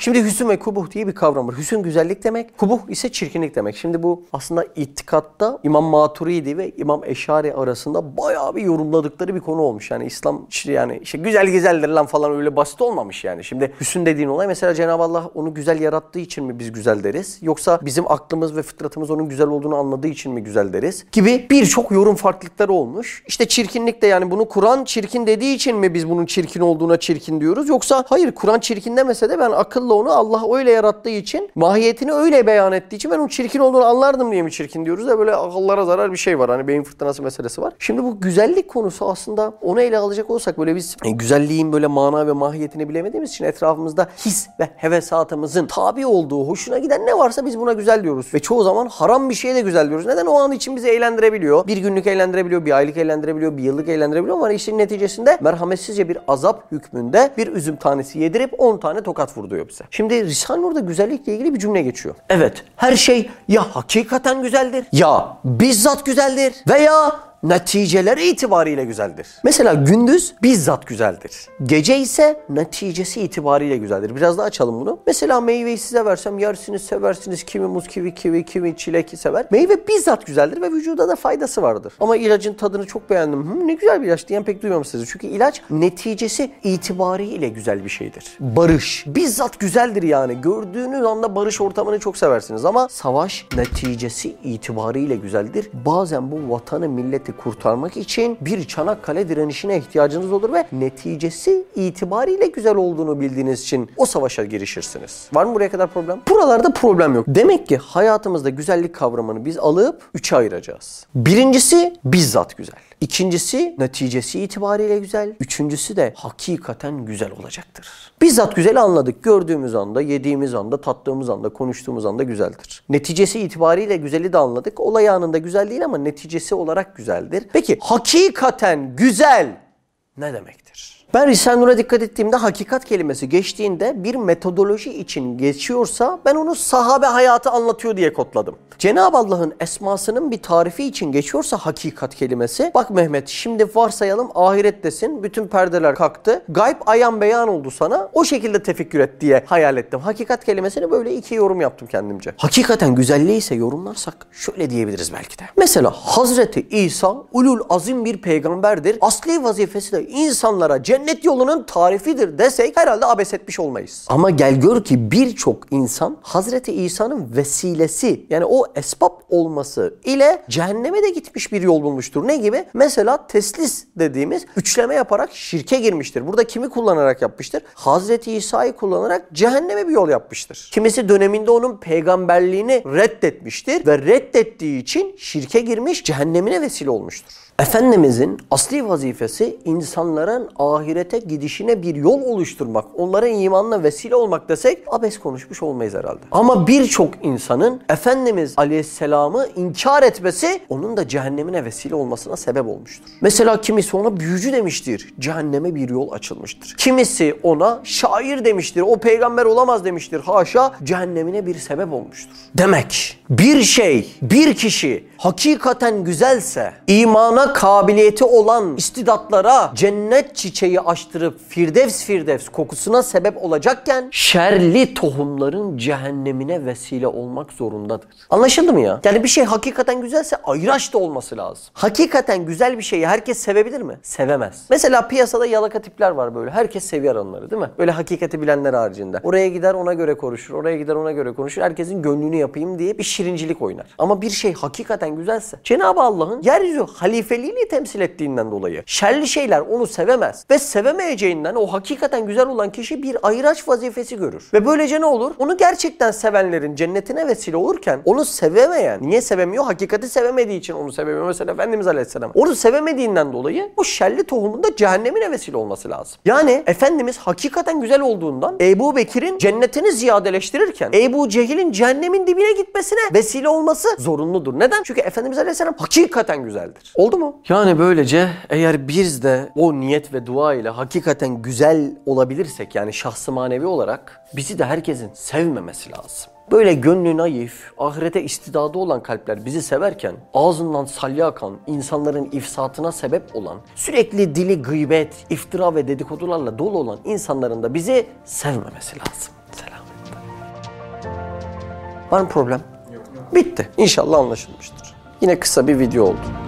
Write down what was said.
Şimdi hüsn ve kubuh diye bir kavram var. Hüsn güzellik demek, kubuh ise çirkinlik demek. Şimdi bu aslında itikatta İmam Maturidi ve İmam Eşari arasında bayağı bir yorumladıkları bir konu olmuş. Yani İslam işte yani işte güzel güzeldir lan falan öyle basit olmamış yani. Şimdi hüsn dediğin olay mesela Cenab-ı Allah onu güzel yarattığı için mi biz güzel deriz? Yoksa bizim aklımız ve fıtratımız onun güzel olduğunu anladığı için mi güzel deriz? Gibi birçok yorum farklılıkları olmuş. İşte çirkinlik de yani bunu Kur'an çirkin dediği için mi biz bunun çirkin olduğuna çirkin diyoruz? Yoksa hayır Kur'an çirkin demese de ben akılla onu Allah öyle yarattığı için mahiyetini öyle beyan ettiği için ben onun çirkin olduğunu anlardım diye mi çirkin diyoruz da böyle akıllara zarar bir şey var. Hani beyin fırtınası meselesi var. Şimdi bu güzellik konusu aslında onu ele alacak olsak böyle biz e, güzelliğin böyle mana ve mahiyetini bilemediğimiz için etrafımızda his ve hevesatımızın tabi olduğu, hoşuna giden ne varsa biz buna güzel diyoruz. Ve çoğu zaman haram bir şeye de güzel diyoruz. Neden? O an için bizi eğlendirebiliyor. Bir günlük eğlendirebiliyor, bir aylık eğlendirebiliyor, bir yıllık eğlendirebiliyor ama işin neticesinde merhametsizce bir azap hükmünde bir üzüm tanesi yedirip 10 tane tokat vurduyor bize. Şimdi Risale-i Nur'da güzellikle ilgili bir cümle geçiyor. Evet, her şey ya hakikaten güzeldir ya bizzat güzeldir veya neticeleri itibariyle güzeldir. Mesela gündüz bizzat güzeldir. Gece ise neticesi itibariyle güzeldir. Biraz daha açalım bunu. Mesela meyveyi size versem yersiniz, seversiniz. Kimi muz, kivi, kivi, kimi çilek sever. Meyve bizzat güzeldir ve vücuda da faydası vardır. Ama ilacın tadını çok beğendim. Hı, ne güzel bir ilaç diyen pek duymamışsınız. Çünkü ilaç neticesi itibariyle güzel bir şeydir. Barış. Bizzat güzeldir yani. Gördüğünüz anda barış ortamını çok seversiniz. Ama savaş neticesi itibariyle güzeldir. Bazen bu vatanı, milleti kurtarmak için bir Çanakkale direnişine ihtiyacınız olur ve neticesi itibariyle güzel olduğunu bildiğiniz için o savaşa girişirsiniz. Var mı buraya kadar problem? Buralarda problem yok. Demek ki hayatımızda güzellik kavramını biz alıp üçe ayıracağız. Birincisi bizzat güzel. İkincisi neticesi itibariyle güzel. Üçüncüsü de hakikaten güzel olacaktır. Bizzat güzeli anladık. Gördüğümüz anda, yediğimiz anda, tattığımız anda, konuştuğumuz anda güzeldir. Neticesi itibariyle güzeli de anladık. Olay anında güzel değil ama neticesi olarak güzeldir. Peki hakikaten güzel ne demektir? Ben Risale-i Nur'a dikkat ettiğimde hakikat kelimesi geçtiğinde bir metodoloji için geçiyorsa ben onu sahabe hayatı anlatıyor diye kodladım. Cenab-ı Allah'ın esmasının bir tarifi için geçiyorsa hakikat kelimesi. Bak Mehmet şimdi varsayalım ahirettesin. Bütün perdeler kalktı. Gayb ayan beyan oldu sana. O şekilde tefekkür et diye hayal ettim. Hakikat kelimesini böyle iki yorum yaptım kendimce. Hakikaten güzelliği ise yorumlarsak şöyle diyebiliriz belki de. Mesela Hazreti İsa ulul azim bir peygamberdir. Asli vazifesi de insanlara cennet yolunun tarifidir desek herhalde abes etmiş olmayız. Ama gel gör ki birçok insan Hazreti İsa'nın vesilesi yani o esbab olması ile cehenneme de gitmiş bir yol bulmuştur. Ne gibi? Mesela teslis dediğimiz üçleme yaparak şirke girmiştir. Burada kimi kullanarak yapmıştır? Hazreti İsa'yı kullanarak cehenneme bir yol yapmıştır. Kimisi döneminde onun peygamberliğini reddetmiştir ve reddettiği için şirke girmiş cehennemine vesile olmuştur. Efendimizin asli vazifesi insanların ahirete gidişine bir yol oluşturmak, onların imanına vesile olmak desek abes konuşmuş olmayız herhalde. Ama birçok insanın Efendimiz Aleyhisselam'ı inkar etmesi onun da cehennemine vesile olmasına sebep olmuştur. Mesela kimisi ona büyücü demiştir, cehenneme bir yol açılmıştır. Kimisi ona şair demiştir, o peygamber olamaz demiştir, haşa cehennemine bir sebep olmuştur. Demek bir şey, bir kişi hakikaten güzelse, imana kabiliyeti olan istidatlara cennet çiçeği açtırıp firdevs firdevs kokusuna sebep olacakken şerli tohumların cehennemine vesile olmak zorundadır. Anlaşıldı mı ya? Yani bir şey hakikaten güzelse ayraç da olması lazım. Hakikaten güzel bir şeyi herkes sevebilir mi? Sevemez. Mesela piyasada yalaka tipler var böyle. Herkes seviyor onları değil mi? Böyle hakikati bilenler haricinde. Oraya gider ona göre konuşur. Oraya gider ona göre konuşur. Herkesin gönlünü yapayım diye bir şirincilik oynar. Ama bir şey hakikaten güzelse Cenab-ı Allah'ın yeryüzü halifeliğini temsil ettiğinden dolayı şerli şeyler onu sevemez ve sevemeyeceğinden o hakikaten güzel olan kişi bir ayraç vazifesi görür. Ve böylece ne olur? Onu gerçekten sevenlerin cennetine vesile olurken onu sevemeyen, niye sevemiyor? Hakikati sevemediği için onu sevemiyor. Mesela Efendimiz Aleyhisselam. Onu sevemediğinden dolayı o şerli tohumun da cehennemine vesile olması lazım. Yani Efendimiz hakikaten güzel olduğundan Ebu Bekir'in cennetini ziyadeleştirirken Ebu Cehil'in cehennemin dibine gitmesine vesile olması zorunludur. Neden? Çünkü Efendimiz Aleyhisselam hakikaten güzeldir. Oldu mu? Yani böylece eğer biz de o niyet ve dua ile hakikaten güzel olabilirsek yani şahsı manevi olarak bizi de herkesin sevmemesi lazım. Böyle gönlü naif, ahirete istidadı olan kalpler bizi severken ağzından salya akan, insanların ifsatına sebep olan, sürekli dili gıybet, iftira ve dedikodularla dolu olan insanların da bizi sevmemesi lazım. Selam. Var mı problem? Bitti. İnşallah anlaşılmıştır. Yine kısa bir video oldu.